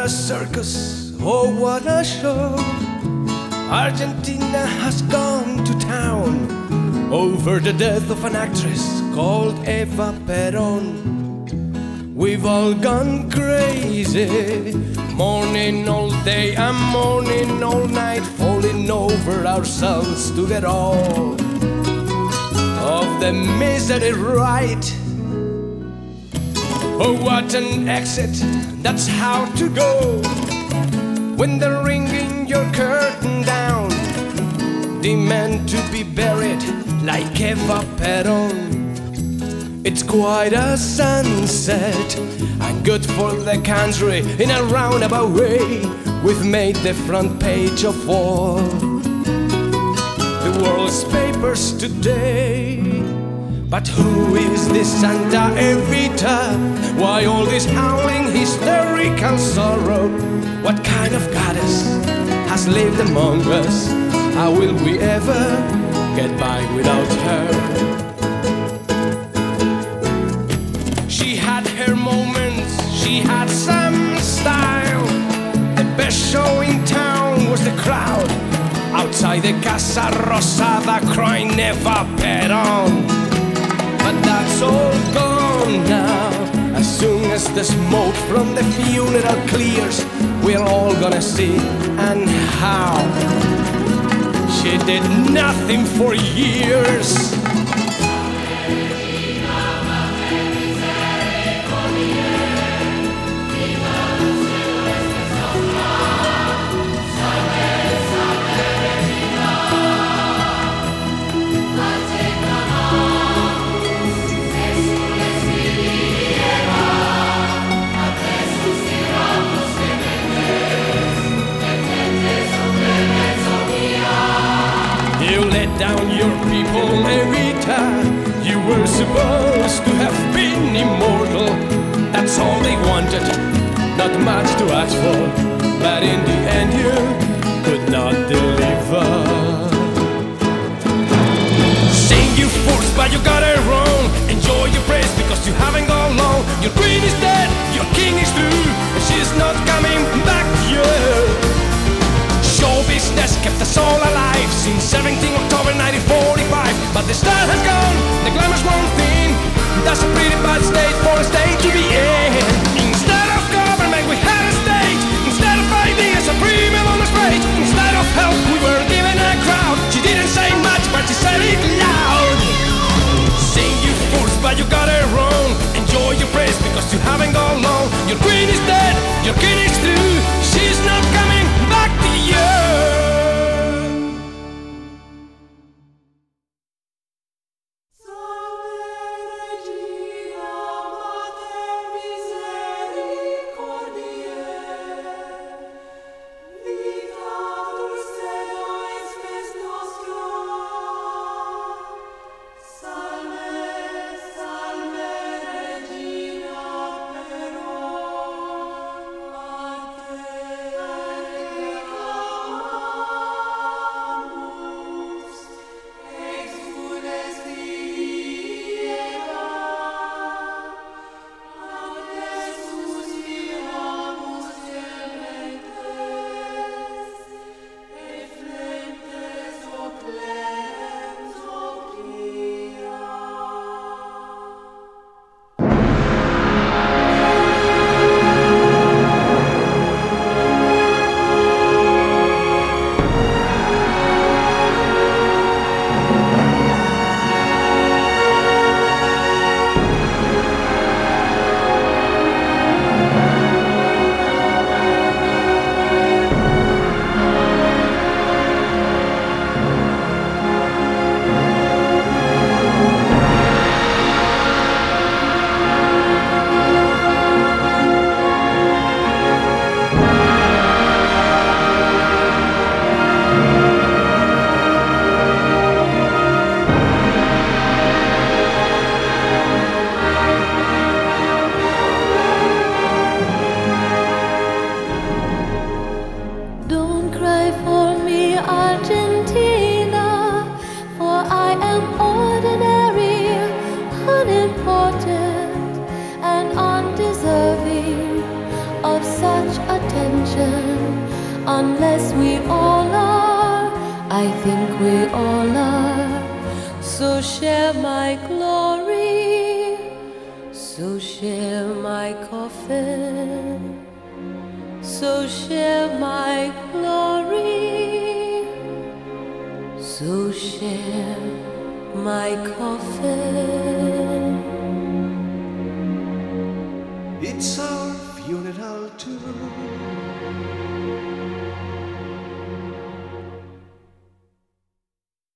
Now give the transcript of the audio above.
a circus, oh what a show! Argentina has gone to town over the death of an actress called Eva Peron. We've all gone crazy, mourning all day and mourning all night, falling over ourselves to get all of the misery right. Oh, what an exit, that's how to go. When they're ringing your curtain down, demand to be buried like Eva Peron. It's quite a sunset, and good for the country in a roundabout way. We've made the front page of all the world's papers today. But who is this Santa Evita? Why all this howling, hysterical sorrow? What kind of goddess has lived among us? How will we ever get by without her? She had her moments, she had some style. The best show in town was the crowd outside the Casa Rosada crying Eva Peron. But that's all gone now. As soon as the smoke from the funeral clears, we're all gonna see and how she did nothing for years. Your people every time. You were supposed to have been immortal. That's all they wanted, not much to ask for. But in the end, you could not deliver. The style has gone, the glamour's one thing. That's a pretty bad state for a state to be in. So share my glory, so share my coffin, so share my glory, so share my coffin. It's our funeral to